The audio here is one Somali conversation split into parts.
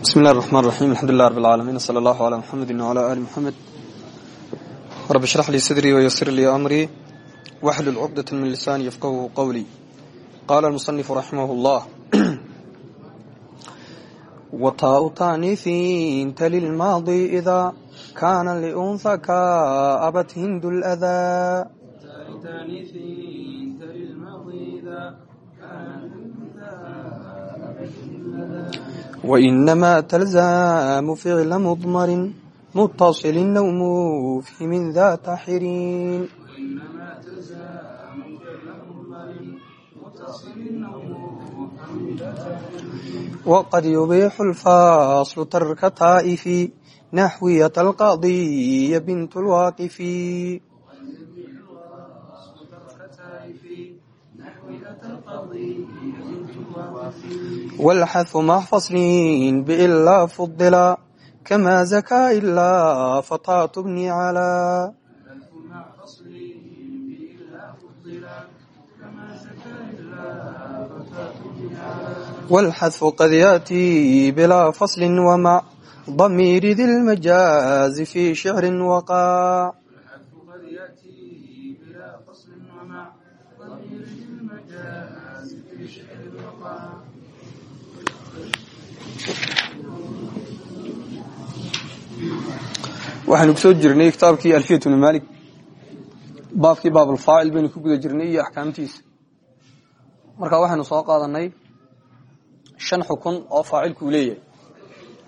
بسم الله الرحمن الرحيم الحمد لله رب العالمين صلى الله على محمد وعلى آل محمد رب اشرح لي صدري ويسر لي أمري واحلل عقدة من لساني يفقهه قولي قال المصنف رحمه الله وطاء تانيث تلي الماضي إذا كان لأنثى كأبت هند الأذى وإنما تلزام فعل مضمر متصل النوم في من ذات حرين وقد يبيح الفاصل ترك طائف نحوية القاضي بنت الواقف والحث مع فصل بإلا فضلا كما زكى إلا فطاة بن على والحذف قد يأتي بلا فصل ومع ضمير ذي المجاز في شعر وقع waxaynu ku soo jirnay kitaabkii alfiyat bnu malik baabkii baabalfaacil baynu ku guda jirnay iyo axkaamtiisa. Marka waxaynu soo qaadanay shan xukun oo faacilku uu leeyahay.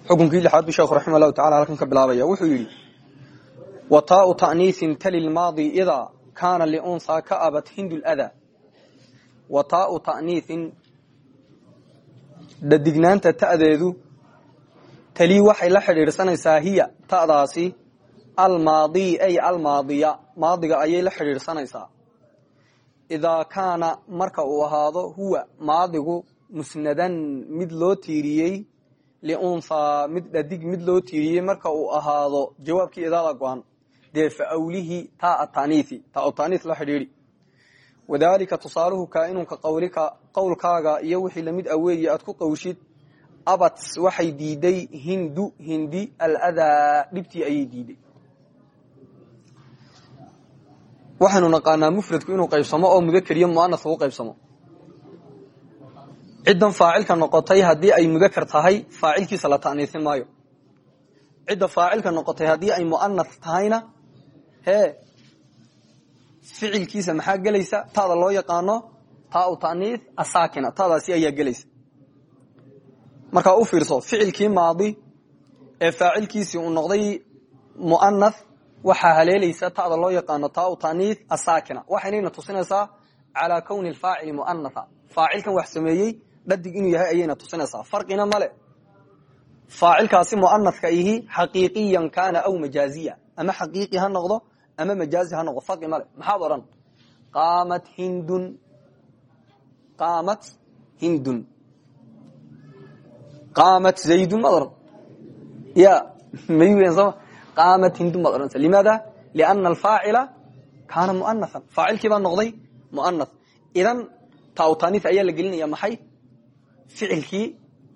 Xukunkii lixaad bu sheekhu raxima allahu tacala halkan ka bilaabaya. Wuxuu yidhi wa taau ta'niisin tali lmaadi idaa kaana liunhaa ka abat hindu lada wa taau ta'niisin dhadignaanta ta'deedu talii waxay la xidhiidhsanaysaa hiya ta'daasi almaadi ay almaadiya maadiga ayay la xidhiidhsanaysaa idaa kaana marka uu ahaado huwa maadigu musnadan mid loo tiiriyey liunhaa mid dhadig mid loo tiiriyey marka uu ahaado jawaabkii idaada go-an dee fa awlihi taa taniihi taa taniih la xidhiidhi. Wadaalika tusaaluhu kaainunka qawlika qowlkaaga iyo wixii la mid a weeye aad ku qawshid abat waxay diiday hindu hindi aladaa dhibtii ayay diiday waxaynu naqaanaa mufradku inuu qaybsamo oo mudakar iyo muanas u qaybsamo. Ciddan faacilka noqotay haddii ay mudakar tahay faacilkiisa la ta'niisin maayo. Cidda faacilka noqotay haddii ay muanas tahayna hee ficilkiisa maxaa gelaysa? Taada loo yaqaano taa u ta'niis asaakina taadaasi ayaa gelaysa. Markaa u fiirso ficilkii maadi ee faacilkiisii uu noqday muanas waxaa haleelaysa tada loo yaqaano taa taniis asaakina waxaynayna tusinaysaa calaa kowni faacili muanaa faacilkan wax sameeyey dhadig inuu yahay ayayna tusinaysaa. Farqina male faacilkaasi muanaska ihi xaqiiqiyan kaana aw majaaziya. Ama xaqiiqi ha noqdo ama majaazi ha noqdo. Farqi male maxaad odhan qaamat hindun. Qaamat hindun. Qaamat zaydun maad ohan ya sooma qaamat hindun baad odhanaysa limaada liana alfaacila kaana muanaan faacilkii baa noqday muanas idan taawtaniis ayaa la gelinaya maxay ficilkii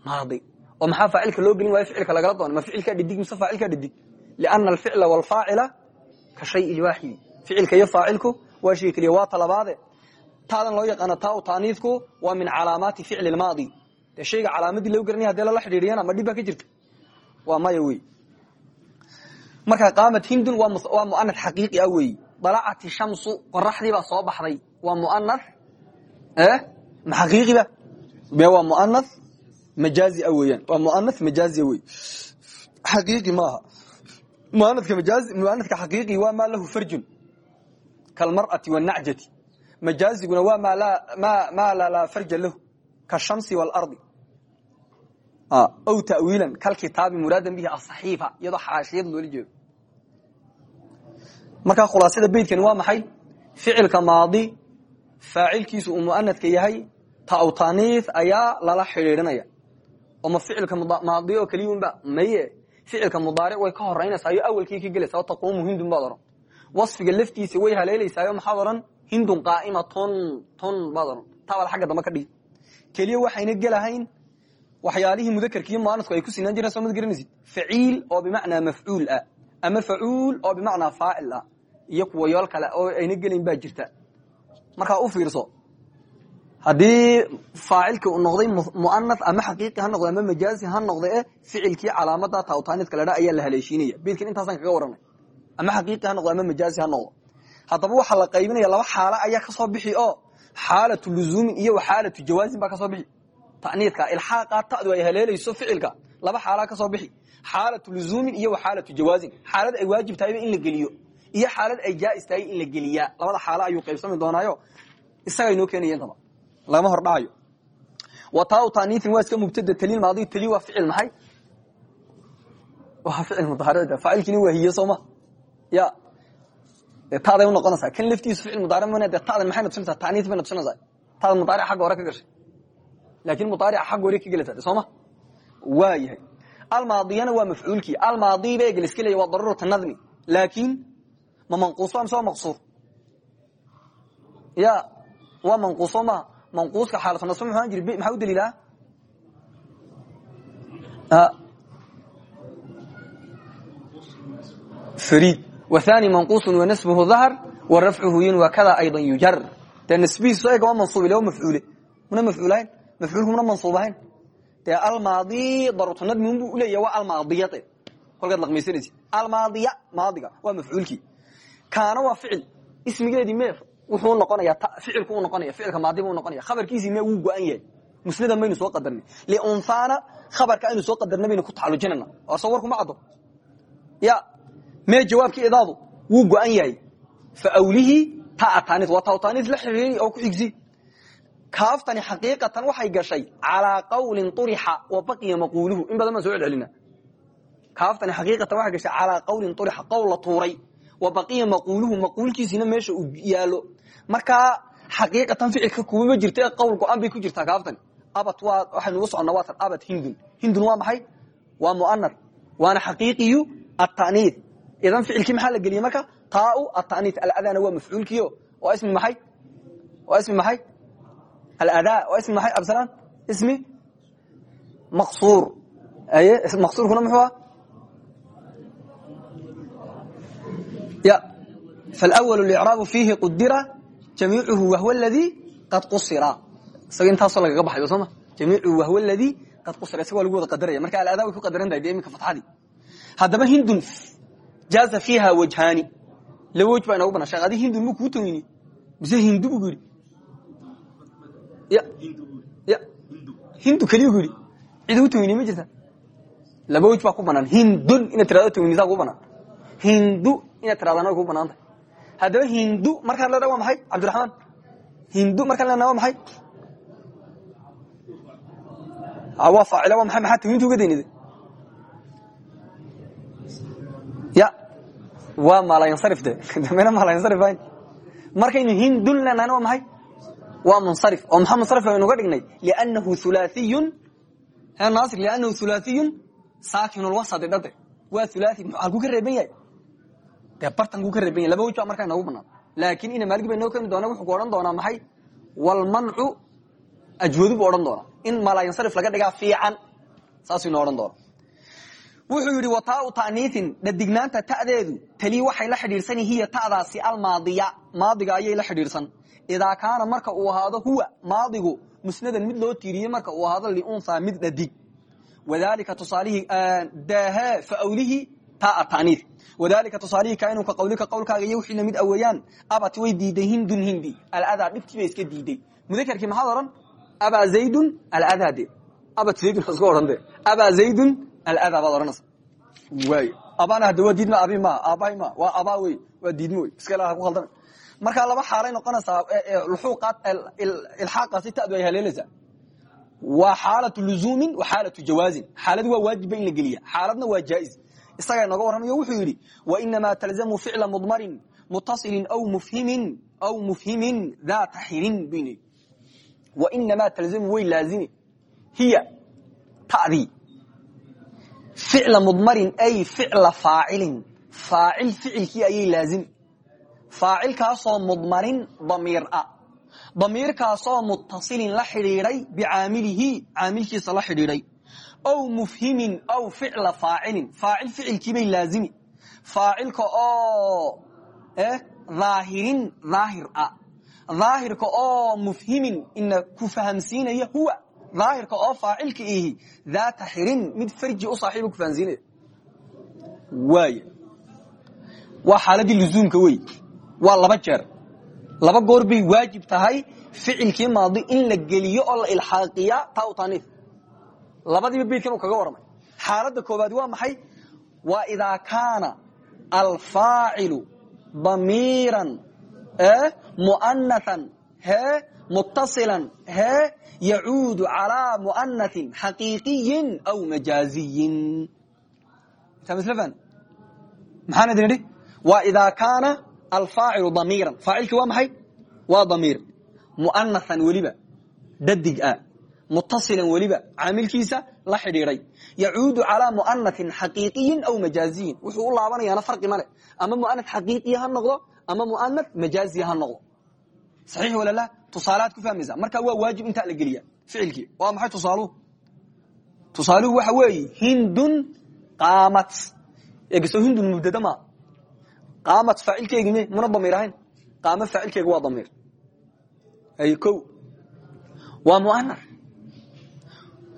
maadi oo maxaa faacilka loo gelin waayo ficilka lagala doona ma ficilkaa dhidig mise faacilkaa dhidig liana alficla walfaacila ka shay waaxidi ficilka iyo faacilku waa shay keliya waa talabaade taadan loo yaqaano taa taniisku waa min calaamaati ficli maadi dee shayga calaamadii loo marka qaamat hindun waa muana xaqiiqi ah weyi dalacati shamsu qoraxdii baa soo baxday. Waa muana ma xaqiiqiba be waa muana majaazi ah waa muana majaazi wey xaqiiqi maaha. Muanaka majaazi muanaka xaqiiqi waa maa lahu farjun kalmar'ati wanacjati majaaziguna waa maa laa farja lahu kashamsi waalardi aw tawiilan kalkitaabi muraadan bihi asaxiifa iyadoo xaashiyad loola jeedo markaa khulaasada beytkani waa maxay? Ficilka maadi faacilkiisu uu muanadka yahay taawtaniis ayaa lala xidhiidhinaya. Oo ma ficilka maadi oo keliyunba maye ficilka mudaaric way ka horeynaysayo awalkii ka gelaysa taquumu hindun baad ohan wasfiga laftiisa way haleelaysaayo maxaad odhan hindun qaa'imatun tun baad odhan taabal xagga dambe ka dhigi. Keliya waxayna gelahayn waxyaalihii mudakerkiiyo muanasku ay ku sinaan jireen soo mad garanaysid faciil oo bimacnaa mafcuul ah ama facuul oo bimacnaa faacil ah iyo kuwa yool kale oo ayna gelayn baa jirta. Markaa u fiirso haddii faacilka uu noqday muanaf ama xaqiiqi ha noqde ama majaazi ha noqde e ficilkii calaamada tawtaanidka ladha ayaa la haleeshiinaya. Beedkan intaasaan kaga waranay. Ama xaqiiqi ha noqdo ama majaazi ha noqdo. Haddaba waxaa la qaybinaya laba xaalo ayaa ka soo bixi oo xaalatu luzuumin iyo xaalatu jawaazin baa ka soo bixi. Taniidka ilxaaqa tadu ay haleelayso ficilka laba xaalaa ka soo bixi. Xaalatu luzuumin iyo xaalatu jawaazin xaalad ay waajib tahayba in la geliyo iyo xaalad ay jaais tahay in la geliyaa. Labada xaalo ayuu qaybsami doonaayo. Isaga inoo keenaya intaba lagama hor dhacayo wa taa taniiin waa iska mubtada taliil maadi. Tali waa ficil maxay? Waa ficil mudaaric faacilkiina waa hiye sooma. Ya. Dee taaday unoqonaysaa kan laftiisu ficil mudaaric mana dee tadan maxay natusinaysaa taniis bay natusinaysaa taada mudaaric xagga hore ka gashay. Laakin mudaaric xagga hore ka gelaysaa de sooma. Waa yahay. Almaadiyana waa mafcuulkii. Almaadi ba leeya waa daruurata nadmi. Laakin ma manquuso mise waa maqsuur. Ya waa manquuso maha manquuska xaalatnasb muxuu jiri maxaa u daliilaa fariid. Wathani manquusun wanasbuhu dahr wa rafcuhu yin wakada ayضa yujar. Dee nasbihiisu ega waa mansuubile waa mafcuule muna mafcuulahayn mafcuulku muna mansuub ahayn? Dee almaadi darurtanadmi unbu uleeya waa almaadiyate. Kolkaad laqmaysanaysi almaadiya maadiga waa mafcuulkii kaana waa ficil. Ismigeedii me wuxuu noqonaya ficilku u noqonaya ficilka maadibu noqonaya khabarkiisii me wuu go-an yahay. Musnadan baynu soo qadarnay. Liunhaana khabarka aynu soo qadarnay baynu ku tacalujinayna oo soo warkuma caddo ya mee jawaabkii idaadu wuu go-an yahay. Fa awlihii taataniid waa taataniid la xiriiri oo ku xigsi. Kaaftani xaqiiqatan waxay gashay calaa qawlin urixa wa baqiya maquuluhu. In badan baan soo celcelina. Kaaftani xaqiiqatan waxay gashay calaa qawlin urixa qowl la tuuray wa baqiya maquuluhu maquulkiisina meesha uu yaalo. Markaa xaqiiqatan ficilka kumama jirta qowl go-an bay ku jirtaa kaaftani abad waa waxaynu ugu soconnaa waatan abad hindun. Hindun waa maxay? Waa mu'anar waana xaqiiqiyu ataniid idan ficilkii maxaa la geliyey marka? Taau ataniid aladana waa mafcuulkiio waa ismi maxay? Waa ismi maxay? Aladaa waa ismi maxay absalaan ismi maqsuur. Maqsuurkuna muxuu ah ya falأwl اlcraabu fiihi qudira jamiicuhu wahw ladii qad qusira isaga intaasoo lagaga baxayo sooma jamiicuhu wahw ladii qad qusira isaga waa lagu wada qadaraya marka aladaa ku qadaran tahay de iminka fatxadii haddaba hindun jaaza fiiha wajhaani laba wej baa sheekh adi hindun mu kuu mise hindu bu yidhi ya hindu keliyu ku yidhi cid u laba wej ku banaan hindun inaad tirado tawinisaa kuu banaan hindu. Inaad tiradana way ku bannaan tahay haddaba hindu markaan leena waa maxay? Cabdiraxmaan hindu markaan leena waa maxay? Waa faacila waa maay maxaa tawinta uga daynida ya. Waa maalayansarif de. Damena maalayansarif ahayn. Markaynu hindun leenahayna waa maxay? Waa munsarif. Oo maxaa munsarif aynu uga dhignay. Liannahu hulaathiyun he naasir liannahu hulaathiyun saakinulwasadi dhade waa hulaathi halkuu ka reeban yahay dee bartankuu ka reeban yahy laba baa markaa inoogu banaan laakin ina maaligi ba inoo keeni doona wuxuu ku odhan doonaa maxay? Walmancu ajwadu buu odhan doonaa. In maalayansarif laga dhigaa fiican saasuu inoo odhan doona wuxuu yidhi wataau ta'niiin dhadignaanta ta'deedu talii waxay la xidhiidhsan hiya ta'daasi almaadiya. Maadiga ayay la xidhiidhsan. Idaa kaana marka uu ahaado huwa maadigu musnadan mid loo tiiriyey marka uu ahaado liunhaa mid dhadig wadalika tusaalihii daahe faawlihi taa ta'niid. Wadalika tusaalihii kainuu ka qawlika qowlkaaga iyo wixii la mid aweyaan abat way diiday hindun hindi. Aladaa dhibkii bay iska diiday mudakarkii maxaad odhan? Abaa zaydun aladaa de. Abat zaydun iska odhan de. Abaa zaydun aladaa baad odhanaysa. Waay abana hadda waa diidma abi ma aabahay ma waa abaa wey waa diidmo wey. Iska ilaha ku khaldana. Marka laba xaalay noqonaysaa luxuuqaad ilxaaqaasi ta'du ay haleelaysaa waa xaalatu luzuumin wa xaalatu jawaazin. Xaalad waa waajibba in la geliya xaaladna waa jaa'iz isagaa inooga warramayo wuxuu yidhi wainamaa talzamu ficla mudmarin mutasilin aw mufhimin aw mufhimin daata xirin bu ina wainamaa talzamu way laazimi hiya ta'dii. Ficla mudmarin ay ficla faacilin. Faacil ficilkii ayay laazimi faacilkaasoo mudmarin damiir ah damiirkaasoo mutasilin la xidhiidhay bicaamilihi caamilkiisa la xidhiidhay ow mufhimin ow ficla faacilin faacil ficilkiibay laazimi faacilka oo dhaahirin dhaahir ah dhaahirka oo mufhimin ina ku fahamsiinaya huwa dhaahirka oo faacilka ihi daata xirin mid farji u saaxiiba ku fahamsiinaya waay waa xaaladii luzuumka wey waa laba jeer laba goor bay waajib tahay ficilkii maadi in la geliyo oo la ilxaaqiya taa taniif labadiiba beydkan u kaga warramay. Xaaladda koobaad waa maxay? Waa idaa kaana alfaacilu damiiran mu'anathan hee muttasilan hee yacuudu calaa mu'anatin xaqiiqiyin aw majaaziyin. Maxaan idin idhi? Waa idaa kaana alfaacilu damiiran. Faacilkii waa maxay? Waa damiir. Mu'anathan weliba dadig ah muttasilan weliba caamilkiisa la xidhiiday yacuudu calaa mu'anatin xaqiiqiyin aw majaaziyin. Wuxuu u laabanayaana farqi male. Ama mu'anat xaqiiqiya ha noqdo ama mu'anat majaaziya ha noqdo. Saxiix walala tusaalaad ku fahmaysa. Marka waa waajib intaa la geliya ficilkii. Waa maxay tusaaluhu tusaaluhu waxa weeye hindun qaamat. Eegaso hindun mubdada maa qaamat faacilkeegi me muna damiir ahayn. Qaama faacilkeega waa damiir ay ko waa mu'anar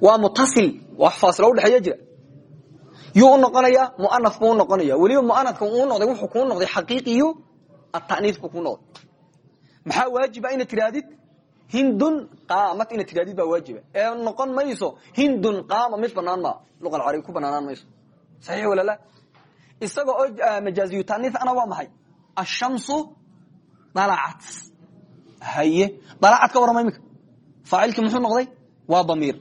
waa mutasil. Wax faasilo udhexeeya jira. Yuu u noqonayaa mu'anaf buu u noqonaya weliba mu'anadka uu noqday wuxuu kuu noqday xaqiiqiyu ataniif buu kuu noqday maxaa waajiba inaad tidhaahdid hindun qaamat. Inaad tidhahdid baa waajiba ee noqon mayso hindun qaama mid banaan maa luqa alcarabi ku banaanaan mayso. Saxiix walala isaga oo majaaziyu taniif ana waa maxay? Ashamsu dalacat. Haye. Dalacad ka warrama iminka faacilkii muxuu noqday? Waa damiir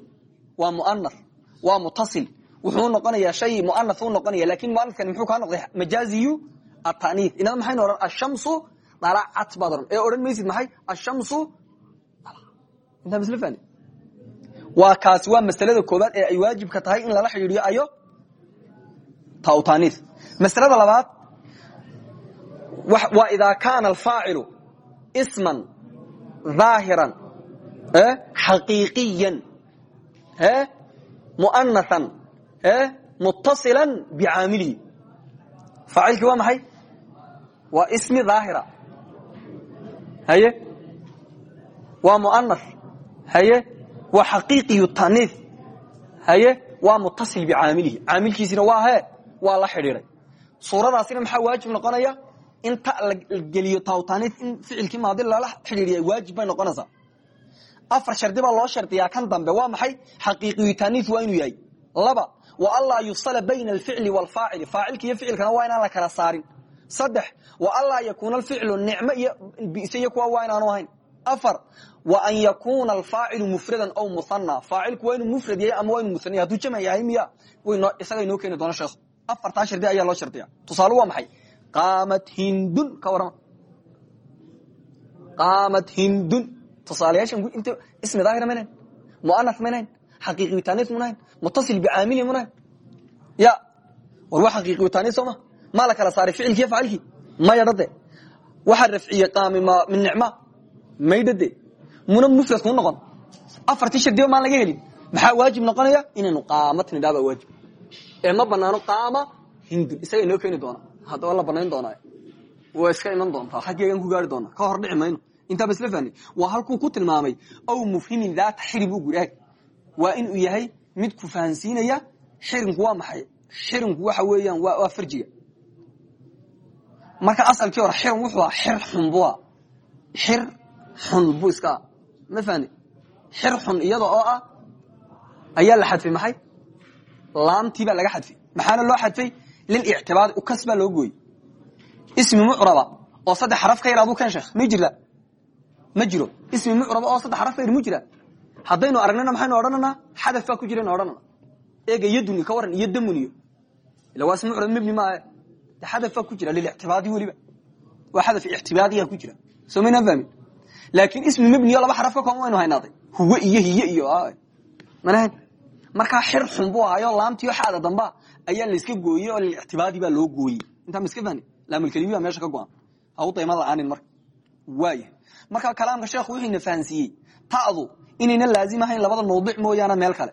waa mu'anas waa mutasil wuxuu noqonayaa shay mu'anas u noqonaya laakiin mu'anaskani muxuu kaa noqday majaaziyu ataniif inada maxaynu odhan ashamsu dalacat baad odhan ee odhan maysid maxay? Ashamsu intaa misle fani waa kaasi waa masalada koobaad ee ay waajibka tahay in lala xidhiidhiyo ayo tautaniif masalada labaad waa idaa kaana alfaacilu isman dhaahiran xaqiiqiyan mu'anathan mutasila bicaamilihi faacilkii waa maxay? Waa ismi dhaahira. Haye? Waa mu'anath haye? Waa xaqiiqiyu taniif haye? Waa mutasil bicaamilihi caamilkiisina waa he? Waa la xidhiiday suuradaasina maxaa waajib noqonaya? In ta la geliyo tawtaniif in ficilkii maadi lala xidhiidiya waajib bay noqonaysaa afar shardi baa loo shardiyaa. Kan dambe waa maxay? Xaqiiqiyu taniif waa inuu yahay. Laba wa anlaa yufsala bayna alficli waalfaacili faacilka iyo ficilkana waa inaan la kala saarin. Saddex wa anlaa yakuuna alficlu nicmo iyo bise iyo waa inaanu ahayn. Afar wa an yakuuna alfaacilu mufradan aw muhana faacilku waa inuu mufrad yahay ama waa inuu yahay? Hadduu jamac yahay miya isaga inoo keeni doona sheekhu afartaa shardi ayaa loo shardiya tusaale waa maxay? Qaamat hindun ka warrama. Qaamat hindun tusaalayaashan int ismi daahira maynayn mu'anas maynayn xaqiiqiyu tanis munahayn mutasil bicaamili munahayn ya war waa xaqiiqiyu tanis soo ma maa la kala saaray ficilkiiyo faacilkii maya dhade waxaa rafciyey qaami ma min nicma may dhade muna mufrad kuu noqon afartii shardiba maan laga helin maxaa waajib noqonaya inaynu qaamat nidhaa baa waajib ee ma banaano qaama hindun isaga inoo keeni doona haddaba la banayn doonaa waa iska iman doontaa intaaba isla fahni waa halkuu ku tilmaamay aw mufhimin daata xirib u guri ag waa inuu yahay mid ku fahansiinaya xirinku waa maxay. Xirinku waxa weeyaan waa farjiga. Marka asalkii hore xirin wuxuu aha xir xun bua xir xun bu iska ma fahni xir xun iyada oo ah ayaa la xadfay maxay? Laamtii baa laga xadfay. Maxaana loo xadfay? Lilictibaadi ukas baa loo gooyey. Ismi mucraba oo saddex xaraf ka yar aduu ken sheekh. Ma jirta ma jiro. Ismi mucraba oo saddex xaraf ka yar mu jira. Haddaynu aragnana maxaynu odhananaa xadaf baa ku jiraynu odhanana. Eega yaduni ka waran iyo ila waa mucrab mebni maahe de xadaf baa ku jira lilictibaadi weliba waa xadaf ictibaadiya ku jira. Soo maynaan fahmin? Ismi mebniyo laba xaraf ka kooban waynu haynaaday. Huwe iyo hiye iyo manahan markaa xir xun buu ahayo laamtiyo xaada damba ayaa layska gooyey oo lilictibaadi baa loo gooyey. Intaa ma iska fahni laamulkelimi baa meesha ka go-an. Ha la'aanin marka waaya marka kalaamka sheekhu wuxuuna fahansiiyey ta'du inayna laazim ahayn labada mawdic mooyaane meel kale.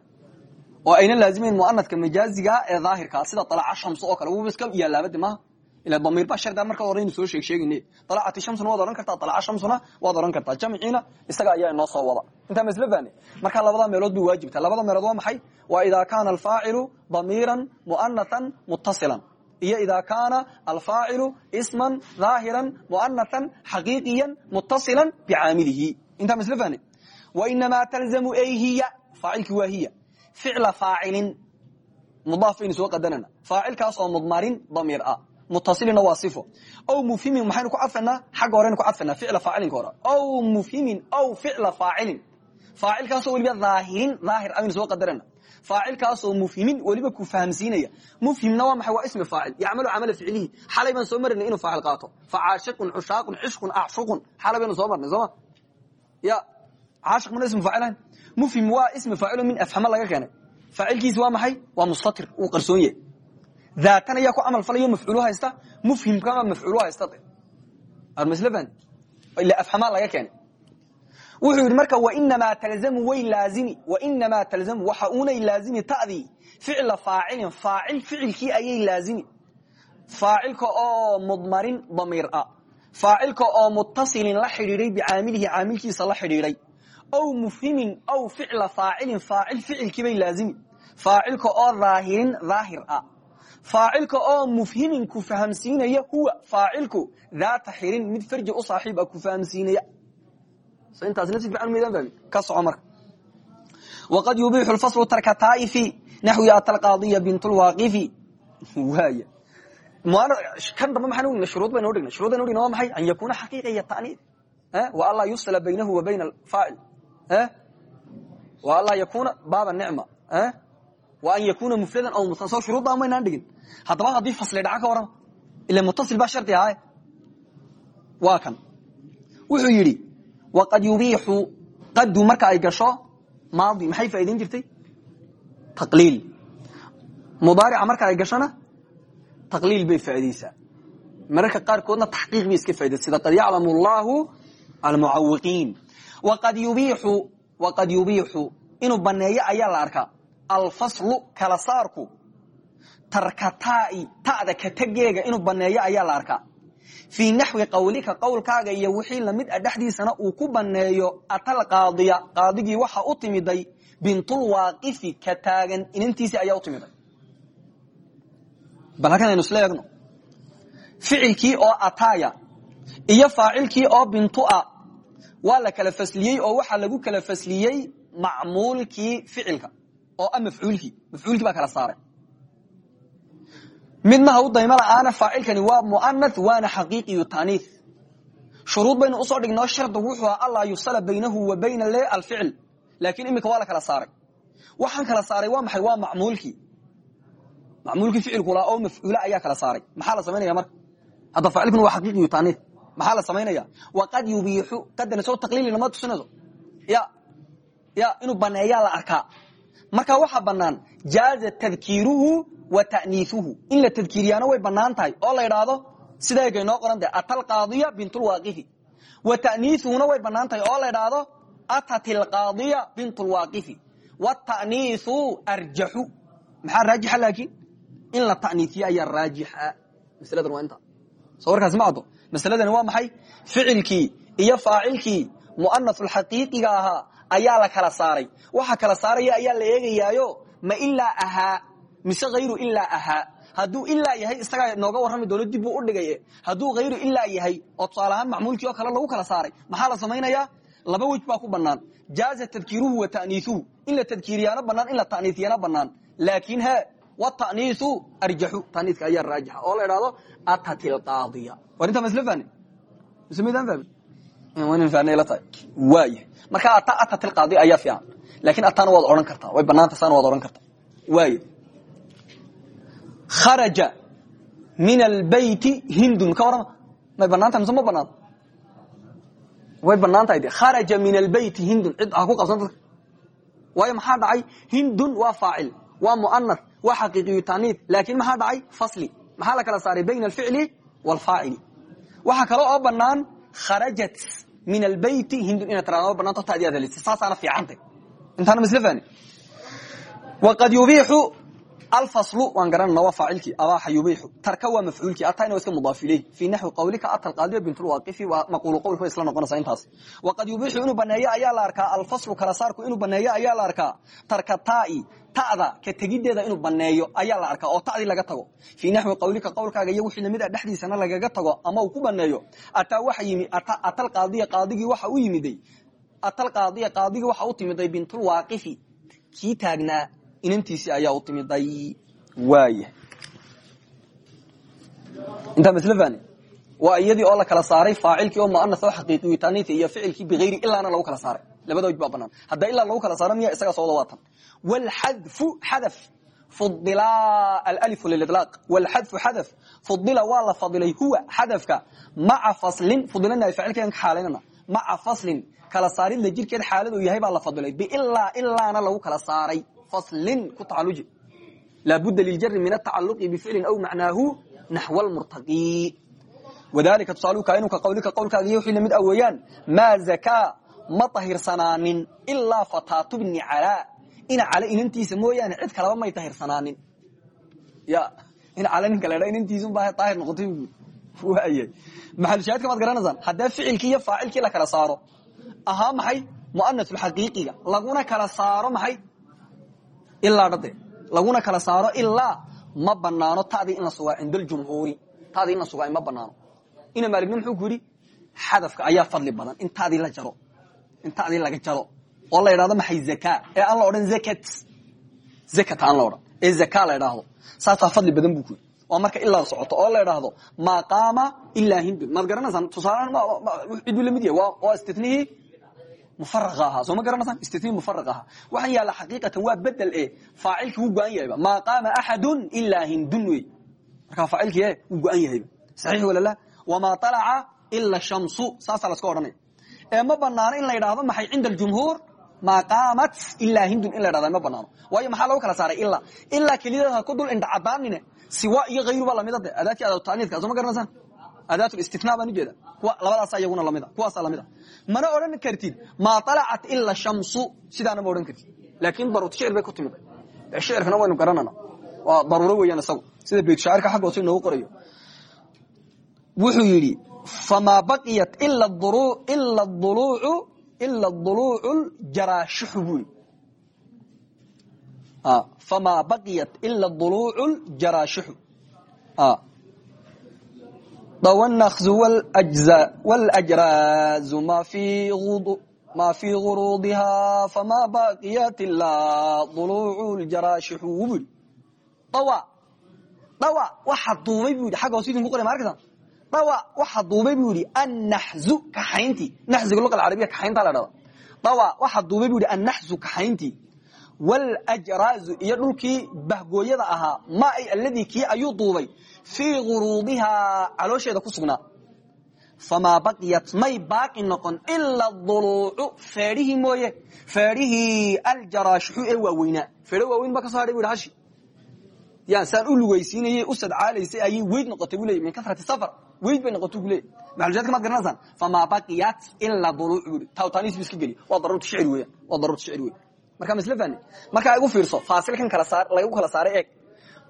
Oo ayna laazimayn muanadka majaaziga ee daahirkaa sida alaca shams oo kale. Wuba iska yaalaabade maaha. Ila damiir ba sharda marka hore soo sheeg sheegayne alacati shamsuna waad ohan kartaa alaca shamsuna waad ohan kartaa. Jamciina isaga ayaa inoo soo wada. Intaa ma isla fahne marka labada meelood bay waajibta labada meelood waa maxay? Waa idaa kaana alfaacilu damiiran muanathan muttasilan iyo idaa kaana alfaacilu isman daahiran muanathan xaqiiqiyan muttasilan bicaamilihi. Intaa ma isla fahne wainamaa talzamu ay hiya faacilki waa hiya. Ficla faacilin mudaaf baynu soo qadanana faacilkaasoo mudmarin damiir ah. Mutasilina waa sifo. Ow mufhimin maxaynu ku cadfanaa xagga horeynu ku cadfanaa ficla faacilinka hore. Ow mufhimin ow ficla faacilin. Faacilkaasoo weliba dhaahirin dhaahir aynu soo qadarana faacilkaasoo mufhimin weliba ku fahamsiinaya. Mufhimna waa maxay? Waa ismi faacil. Yacmalu camala ficlihi. Xalay baan soo marnay inuu faacil qaato. Facaashiqun cushaaqun cishqun acshuqun xalay baynu soo marnay sooma ya caashiq mana ismi faacilahan mufhim waa ismi faacilo min afhamo laga keenay. Faacilkiisi waa maxay? Waa mustatir. Uu qarsoon yahay. Daatan ayaa ku camal falayo mafcuulu haysta. Mufhimkama mafcuulu haysta. Armaslafan ila afhamaa laga keenay wuxuu yidhi marka wainamaa talzamu way laazimi wainamaa talzamu waxa unay laazimi ta'dii ficla faacilin faacil ficilkii ayay laazimi. Faacilka oo mudmarin damiir ah. Faacilka oo mutasilin la xidhiiday bicaamilihi caamilkiisa la xidhiiday ow mufhimin ow ficla faacilin faacil ficilkiibay laazimi. Faacilka oo dhaahirin dhaahir ah. Faacilka oo mufhimin ku fahamsiinaya huwa faacilku daata xirin mid farji u saaxiib ah ku fahamsiinaya intaasna si fiican maydaan fahmin ka soco marka. Waqad yubiixu lfaslu tarka taa'ifi naxwi atalqaadiya bint lwaaqifi waaya. Kan dambe maxaan udhigna shuruud baynu udhigna shuruudaynu udhigna waa maxay? An yakuuna xaqiiqa iyo ta'niid wa anlaa yusla baynahu wa bayna alfaacil wa anlaa yakuuna baaba nicma wa an yakuuna mufradan aw mutan soo shuruuddaa maynaan dhigin. Haddaba haddii fasli dhaca ka warrama ila mutasil baa shardi ahaaye waa kan. Wuxuu yidhi waqad yubiixu qadu marka ay gasho maadi maxay faa'idayn jirtay taqliil mudaarica marka ay gashona taqliil bay faaidaysaa mararka qaarkoodna taxqiiq bay iska faa'idaysa sida qad yaclamu allahu almucawiqiin waqad yubiixu waqad yubiixu inuu baneeyo ayaa la arkaa alfaslu kala saarku tarkataai ta'da katageega inuu baneeyo ayaa la arkaa fii naxwi qawlika qowlkaaga iyo wixii la mid a dhexdiisana uu ku baneeyo atal qaadiya. Qaadigii waxa u timiday bintulwaaqifi ka taagan inantiisii ayaa u timiday. Bal halkan aynu isla eegno ficilkii oo ataaya iyo faacilkii oo bintua waa la kala fasliyey oo waxaa lagu kala fasliyey macmuulkii ficilka oo a mafcuulkii. Mafcuulkii baa kala saaray midna ha u daymo la'aana faacilkani waa mu'anath waana xaqiiqiyu taaniih shuruud baynu u soo dhignoo shardigu wuxuu aha allaa yufsala baynahu wa bayna le alficil laakiin iminka waa la kala saaray. Waxaan kala saaray waa maxay? Waa macmuulkii. Macmuulkii ficilku lahaa oo mafcuula ayaa kala saaray. Maxaa la samaynaya marka? Hadda faacilkuna waa xaqiiqiyu taaniih maxaa la samaynaya waqad yubiixu qadana soo taqliili lama tusinayso. Ya ya inuu baneeyaa la arkaa marka waxaa banaan jaaza tadkiiruhu wa ta'niisuhu in la tadkiiriyaana way bannaan tahay oo la idhaahdo sidaa kay noo qoran tahay atalqaadiya bintulwaaqifi wa ta'niisuhuna way bannaan tahay oo la idhaahdo atat ilqaadiya bintulwaaqifi wata'niisu arjaxu. Maxaa raajixa laakiin? In la ta'niisiyo ayaa raajixa. Masaladan waa inta. Soo warkaasi ma caddo masaladani waa maxay? Ficilkii iyo faacilkii mu'anasulxaqiiqiga ahaa ayaa la kala saaray. Waxa kala saaraya ayaa la eegayaayo ma ilaa ahaa mise hayru ilaa ahaa. Hadduu ilaa yahay isagaa nooga warrami doono dib u dhigay. Hadduu hayru ilaa yahay oo tusaale ahaan macmuulkii oo kale lagu kala saaray maxaa la samaynayaa? Laba wej baa ku banaan jaaza tadkiiruhu wa ta'niisuhu in la tadkiiriyaana banaan in la ta'niisiyana banaan laakiin he wata'niisu arjaxu. Ta'niiska ayaa raajixa oo la idhahdo atat ilqaadiya war intaa mise maydaan fahmi waaya marka ata atat ilqaadiya ayaa fiican. Laakiin ataana waad odhan kartaa. Way banaanta saana waad odhan kartaa. Waaya kharaja min albayti hindun. Ka warrama may banaanta mise ma banaanta way bannaan tahay de kharaja min albayti hindun. Cid ha ku qabsan dadka. Waayo maxaa dhacay? Hindun waa faacil waa mu'anath waa xaqiiqiyu taaniid laakiin maxaa dhacay? Fasli. Maxaa la kala saaray? Bayna alficli waalfaacili waxaa kale oo banaan kharajat min albeyti hindun inaad tiraada ma banaanto tadi aad helisa saasaana fiicantay intaana masle fahni waqad alfaslu waan garanana waa faacilkii abaaxa yubiixu tarka waa mafcuulkii atayna waa iska mudaaf ileyh fii naxwi qawlika ata alqaadiya bintulwaaqifi waa maquulu qowlka isla noqonaysaa intaas. Waqad yubiixu inuu baneeyo ayaa la arkaa. Alfaslu kala saarku inuu baneeyo ayaa la arkaa. Tarka taai ta'da ka tegideeda inuu baneeyo ayaa la arkaa oo ta'dii laga tago. Fii naxwi qawlika qowlkaaga iyo wixii la mid a dhexdiisana lagaga tago ama uu ku baneeyo ataa waxa yimi atalqaadiya qaadigii waxa u yimiday. Atalqaadiya qaadigii waxa u timiday bintulwaaqifi kii taagnaa inantiisii ayaa u timiday waaya intaa masl fani waa iyadii oo la kala saaray faacilkii oo muanas oo xaqiiqiyu taaniif iyo ficilkii bigayri ilaana lagu kala saaray. Labada waj baa banaan hadda ilaa lagu kala saaro miya isagaa soo dawaatan wlxadfu xadaf fudila alalifu lililaaq wlxadfu xadaf fudila waa la fadilay huwa xadafka maca faslin. Fudilana ficilkeen ka xaalaynana maca faslin kala saaridla jirkeed xaaladu yahay baa la fadilay. Bilaa ilaana lagu kala saaray faslin ku tacaluji laabudda liljari min atacaluqi bificlin aw macnaahu naxw lmurtaqi wadalika tusaaluka inuu ka qawlika qowlkaaga iyo wixii la mid ah weeyaan maa zakaa ma tahirsanaanin ilaa fataatu bni calaa ina cale inantiisa mooyaane cid kalaba may tahirsanaanin ya in cale ninka la dha inantiisunbaa daahir noqotay waayay maxalushaahidka maad garanaysaan haddee ficilkii iyo faacilkii la kala saaro ahaa maxay muanasulxaqiiqiga laguna kala saaro maxay ilaa dhade laguna kala saaro ilaa ma banaano tadii in la sugaa cinda aljumhuuri tadii in la sugaa ma banaano ina maaligna muxuu ku yidhi ayaa fadli badan in tadii la jaro in tadii laga jaro oo la idhahdo maxay zaka ee aan la odhan zakat zakat aan la odhan ee zaka la idhaahdo saasaa fadli badan buu ku oo marka ilaa socoto oo la idhaahdo maa qaama ilaa hindun maad garanaysaan tusaalahaan ciduu la mid yahay waa mufaraq ahaa soo ma garanaysaan istitni mufaraq ahaa waxaan yaalla xaqiiqatan waa bedel e faacilkii wuu go-an yahayba maa qaama axadun ilaa hindun wey markaa faacilkii e wuu go-an yahayba saxiix walala wamaa alaca ila shamsu saasaa laska odhanaya ee ma banaano in la idhaahdo maxay cinda aljumhuur maa qaamat ilaa hindun in la idhahda ma banaano waayo maxaa lagu kala saaray ilaa ilaa keliyadeed ha ku dul indha cadaanine siwa iyo hayru baa la mid ade adaadkii adaataniidka soo ma garanaysaan adaatlistina baan ujeeda labadaasa iyaguna lamida. Kuwaasa lamida. Mana odhan kartid? Maa alacat ila shamsu. Sidaana ma odhan kartid. Laakin daruut shicir bay ku timid. Shicirkana waynu garanana. Waa daruuro weeyaan isagu. Sida beytshaacirka xagg hoose inoogu qorayo. Wuxuu yidhi famaa baqiyat ila duluucu ljaraashixu buu yidhi. Famaa baqiyat ila duluucu ljaraashixu dawanaksu wاljraazu ma fii guruudiha fama baqiyat ilaa duluucu ljaraashixu bui dhawa waxa duubay buu yidhi xagga hoos idinku qoray ma arkaysan dhawa waxa duubay buu yidhi annaxzu kaxayntii naxziga luqa alcarabiya kaxayntaa la dhahda dhawa waxa duubay buu yidhi annaxzu kaxayntii waljraazu iyo dhulkii bahgooyada ahaa ma ay alladii kii ayuu duubay fii guruudihaa caloosheeda ku sugnaa. Famaa baqiyat may baaqi noqon ila duluucu feedhihii mooye feedhihii aljaraashixu ee waaweynaa feedho waaweyn ba ka so hadhay bu hashi yan saan u lugaysiinayey u sadcaalaysay ayay weyd noqotay bu ley min kasrati safar weyd bay noqotay bu leey maxalushaadka maad garanaysaan famaa baqiyat ila duluuc bu tawtanis bu iska geli. Waa daruurta shicir weyan waa daruurta shicir weyan marka masle fani markaa igu fiirso faasilkan kala saar lagu kala saaray eeg.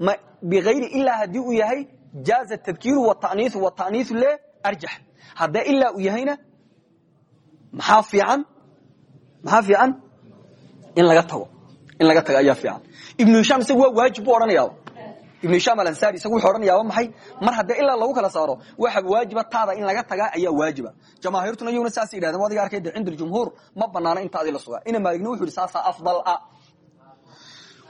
Ma bigayri ilaa haddii uu yahay jaaza tadkiiru wataniiu wataniiu le arjax haddee ilaa uu yahayna maxaa fiican? Maxaa fiican? In laga tago. In laga tago ayaa fiican. Ibnu hishaam isagu waa waajib bu odhanayaa ibnu hishaam alansari isagu wuxuu odhanayaaba maxay? Mar haddee ilaa lagu kala saaro waxa waajiba taada in laga tagaa ayaa waajiba. Jamaahiirtuna iyaguna saas yidhahdeen wadiga arkayda cinda aljumhuur ma banaano in taadii la sugaa. Ina maaligna wuxu yidhi afdal a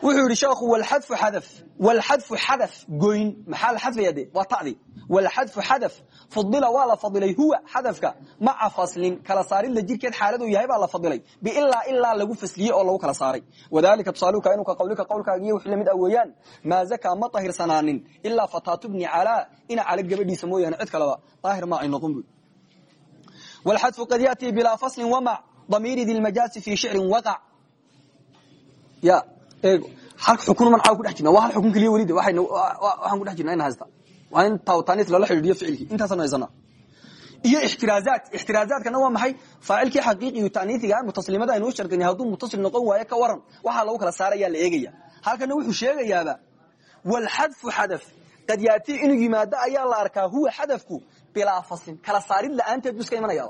wuxuu yidhi sheekhu walxadfu xadaf walxadfu xadaf goyn maxaa la xadfaya de waa tadi. Walxadfu xadaf fudila waa la fadilay huwa xadafka. Maca faslin kala saaridla jirkeed xaaladuu yahay baa la fadilay. Biilaa ilaa lagu fasliyey oo lagu kala saaray. Wadalika tusaaluka inuu ka qawlika qowlkaagiiyo wixii la mid ah weeyaan maa zakaa ma tahirsanaanin ilaa fataatu bni calaa ina cala gabadhiisa mooyaane cid kaleba daahir ma ay noqon bu walxadfu qad yatii bilaa faslin wamac damiiri di lmajaasi fi shicrin waqac hal xukun man caaw ku dhex jirna waa hal xukun keliya welida waxaan ku dhex jirna in haysta waa in tawtanis lala xidhiidhiyo ficilkii intaasaan haysana. Iyo ixtiraazaat ixtiraazaadkana waa maxay? Faacilkii xaqiiqiyu taniiiga mutaslimada aynu u shargani hadduu mutasil noqon waayo ka waran waxaa lagu kala saarayaa la eegaya halkana wuxuu sheegayaaba walxadfu xadaf qad yaatii inuu yimaado ayaa la arkaa huwa xadafku bilaa faslin kala saarid la'aanteed bu iska imanayaa.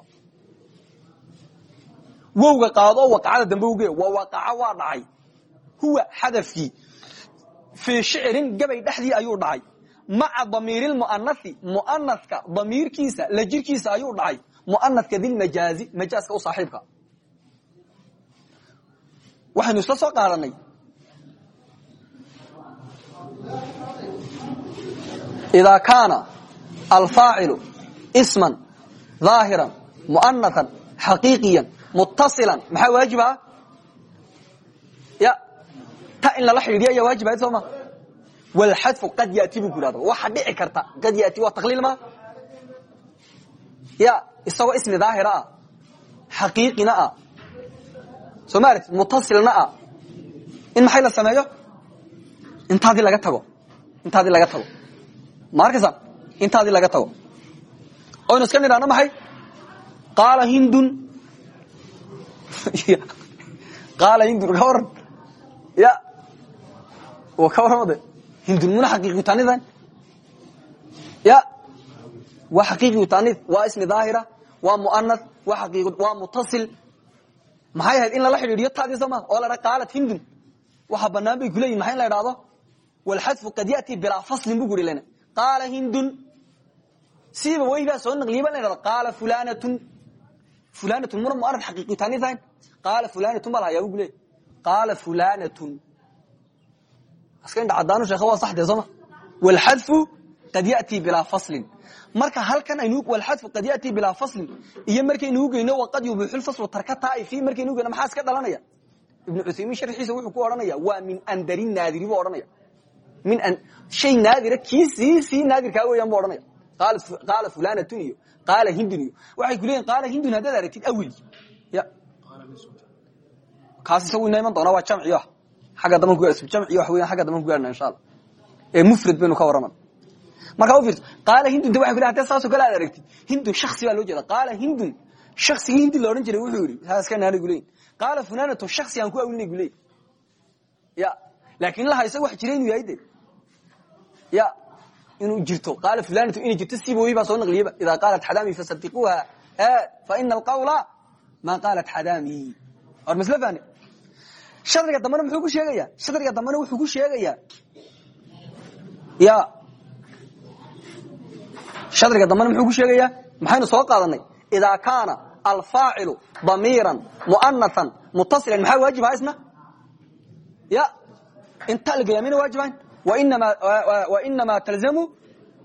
Wowga qaado waqacada dambe uge waa waqaco waa dhacay huwa xadafkii fii shicrin gabay dhexdii ayuu dhacay. Maca damiiri muanai muanaska damiirkiisa la jirkiisa ayuu dhacay. Muanaska dilmajaazi majaaska u saaxiibka. Waxaynu isla soo qaadanay. Idaa kaana alfaacilu sman ظaahiran muanaan xaqiiqiyan muttasilan. Maxaa waajib ah in lala xidhiidiyo ayaa waajib ahayd soo ma walxadfu qad yati buu ku ihahda waxa dhici karta qad yati waa takliil ma ya isagoo ismi daahira ah xaqiiqina ah soo ma aragti mutasilna ah in maxay la sameeyo? Intaadii laga tago. Intaadii laga tago. Ma arkaysa intaadii laga tago. Oynu iska nidhahno maxay? Qaala hindun. Qaala hindun ka waran ya ka warramade hindun muna xaqiiqiyutanidan ya waa xaqiiqiyutanid waa ismi daahira waa muanad waa mutasil maxay ahayd in lala xidhiidhiyo taadii soo maa oo la dha qaalat hindun waxa banaan bay kuleeyihin maxay in la idhahdo walxadfu qad yati bilaa faslin bu guri lena. Qaala hindun siiba weybaa soo naqliya ba la idhahdo qaala fulanatun. Fulanatun muna muanad xaqiiqiyutanid ahayn qaala fulanatun baa lahayaa bu kuleey qaala fulanatun iska indha cadaanu sheekha waa saxdee sooma walxadfu qad yati bilaa faslin. Marka halkan walxadfu qad yati bilaa faslin iyo markaynu ugeyno waqad yubuuxu lfaslu tarka taa'ifi markaynu ugeyno maxaa iska dhalanaya? Ibnu cuthaymiin sharxiisa wuxuu ku odhanaya waa min andari naadiri buu odhanaya. Min shay naadira kii sii sii naadirkaa weeyaan bu odhanaya. Qaala fulanatun iyo qaala hindun iyo. Waxay ku leeyihiin qaala hindun haddaad aragtid awil. Ya. Kaas isagu ina iman doona waa jamci ah agga daban jamci wa agga daban ku gaarna insha alla ee mufrad baynu ka warraman markaa u fiirso qaala hindunta waxay ku le hadee saasoo kale aad aragtid. Hindun shaksi baa loo jeeda. Qaala hindun shaksigii hindi wuxuu yidhi haaska naana guleyin qaala funanatu shaksi aan ku awlinay guleyin ya laakin laha isaga wax jira inuu yahay ya inuu jirto. Qaala fulanatu inay jirto sibowi baa soo naqliyaba idaa qaalat xadaami fasadiquuha fa ina alqawla ma qaalat xadaami. Or masla fahne shadriga dambena muxuu ku sheegaya? Shadriga dambena wuxuu ku sheegayaa ya shadriga dambena muxuu ku sheegayaa maxaynu soo qaadanay. Idaa kaana alfaacilu damiiran muanathan mutasilan maxaa waajiba isna? Ya inta lagayaamina waajibayn wainama talzamu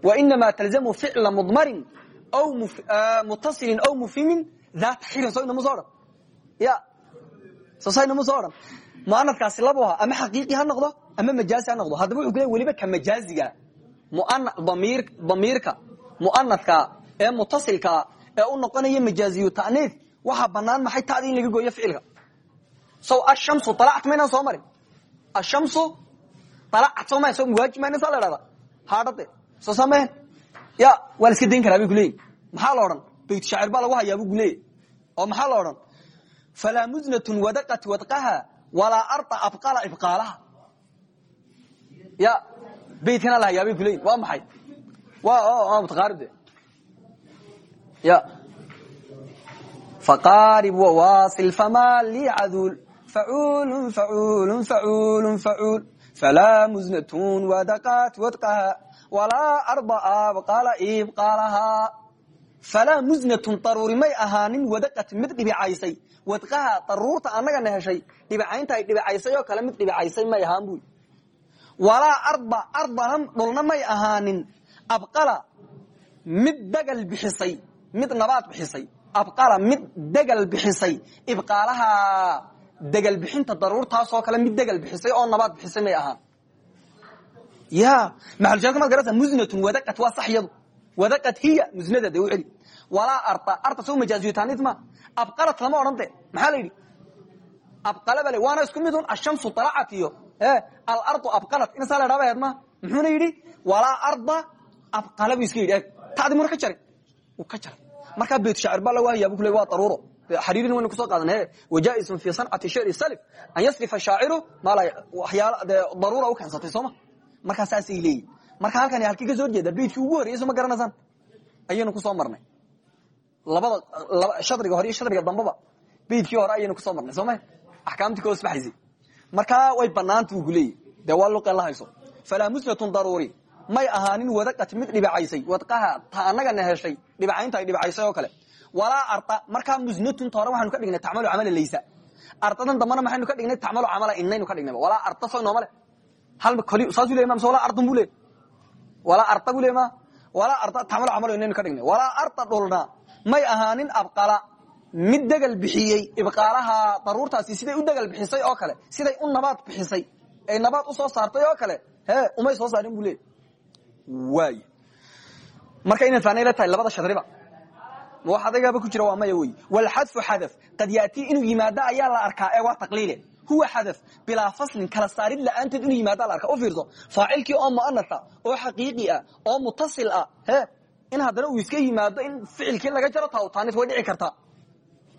wainama talzamu ficla mudmarin mutasilin aw mufhimin daata xirin so inama so odhan. Ya sosaynama soo odhan muanadkaasi labu aha ama xaqiiqi ha noqdo ama majaazi ha noqdo. Haddaba wuxuu ku leey weliba ka majaaziga. Damiirka muanadka ee mutasilkaa ee u noqonaya majaaziyu ta'niid waxaa banaan maxay taadi in laga gooyo ficilka? Sow ashamsu alacat maynaan soo marin. Ashamsu alacat soo ma so waajib mayna saa la dhahda haadhade soo sameen ya waa la iska dayn karaa bay kuleeyihin maxaa la odhan? Bayt shaacir baa lagu hayaa bu kuleeya oo maxaa la odhan? Falaa muznatun wadaqat wadqaha walaa arda abqala ibqaalaha ya beytkana la hayaabay kuleeyihin waa maxay? Waa mutaqaaribde ya. Faqaarib wawaasil famaa lii caduul facuulun facuulun facuulun facuul falaa muznatun wadaqat wadqaha walaa arda abqala ibqaalaha falaa muznatun daruuri may ahaanin wadaqat mid dhibicaysay wadqaha daruurta annagana heshay dhibicaynta ay dhibicaysay oo kale mid dhibicaysay may ahaan buy walaa arda ardana dhulna may ahaanin abqala mid dagal bixisay mid nabaad bixisay abqala mid degal bixisay ibqaalaha degal bixinta daruurtaasoo kale mid degal bixisay oo nabaad bixisay may ahaan ya maxalushaadka maad garata muznatun wadaqat waa sax wadaqat hiya musnada de u celi. Walaa arda arda soo majaaziyutaanid ma abqalat lama odhan maxaa la yidhi? Abqala bale waana isku midun ashamsu alacat iyo alardu abqalat inasaa la dhaba ma muxuuna arda abqala bu yidhi tadi muna ka jaray uu ka jaray. Markaa bayt shacir baa la waahaya bu kule waa daruuro. Xariirin waynu ku soo qaadan he wajaisun fi sancati shicri salif an yasrifa shaaciru maala waxyaala dee daruura u keensatay sooma markaa saasay leeyihiin marka halkani halkii ka soo horjeeda beytkii ugu horreyay soo ma garanaysaan ayaynu ku soo marnay. Labada shadriga hore iyo shadriga dambaba beydkii hore ayaynu ku soo marnay soo ma? Axkaamtii ka hoosbaxaysay markaa way banaanta buu kuleeyahy dee waa luqe hayso. Falaa musnatun daruuri. May ahaanin wadaqat mid dhibacaysay. Wadqaha ta anagana heshay dhibacaynta ay dhibacaysay oo kale. Walaa arda. Markaa musnatun ta hore waxaanu ka dhignay tacmalu camala laysa. Ardadan dambana maxaynu ka dhignay tacmalu camala inaynu ka dhignay walaa arda soo nooma le hal koli saasuu leey ma mise walaa ardan buu leey walaa leey ma? Walaa arda tacmalu camalo inaynu ka dhignay walaa arda dhulna may ahaanin abqala. Mid degal bixiyey. Ibqaalaha daruurtaasi siday u degal bixisay oo kale. Siday u nabaad bixisay. Ay nabaad u soo saartay oo kale. He umay soo saarin bu leey waay. Marka inay faanayla tahay labada shadriba. Wax adagaaba ku jira waa maya wey walxadfu xadaf qad yaatii inuu yimaado ayaa la arkaa ee waa taqliile huwa xadaf bilaa faslin kala saarid la'aanteed inuu yimaado la arkaa u fiirso faacilkii oo mu'anasa oo xaqiiqi ah oo mutasil ah he in haddana uu iska yimaado in ficilkii laga jaro taawtaanid way dhici kartaa.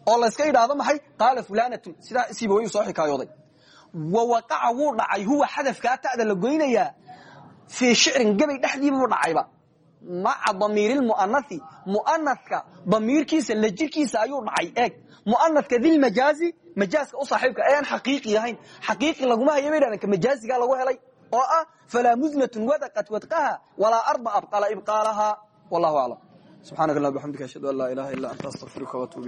Oo layska yidhaahdo maxay? Qaala fulanatun sidaa isiiba way soo xikaayooday. Wa waqaca wuu dhacay huwa xadafkaa ta'da la goynayaa fii shicrin gebay dhexdiibuu dhacayba maca damiirilmu'anasi mu'anaska damiirkiisa la jirkiisa ayuu dhacay eeg. Mu'anaska dilmajaazi majaaska u saaxiibka ean xaqiiqi ahayn. Xaqiiqi laguma haya bay dhahdeen ka majaazigaa lagu helay? Oo ah falaa musnatun wadaqat wadqaha walaa arba abqala ibqaalaha. Wallahu aclam subxaanaka allah bxamdika ashhadu an laa ilaha illa anta astaqfiruka watuub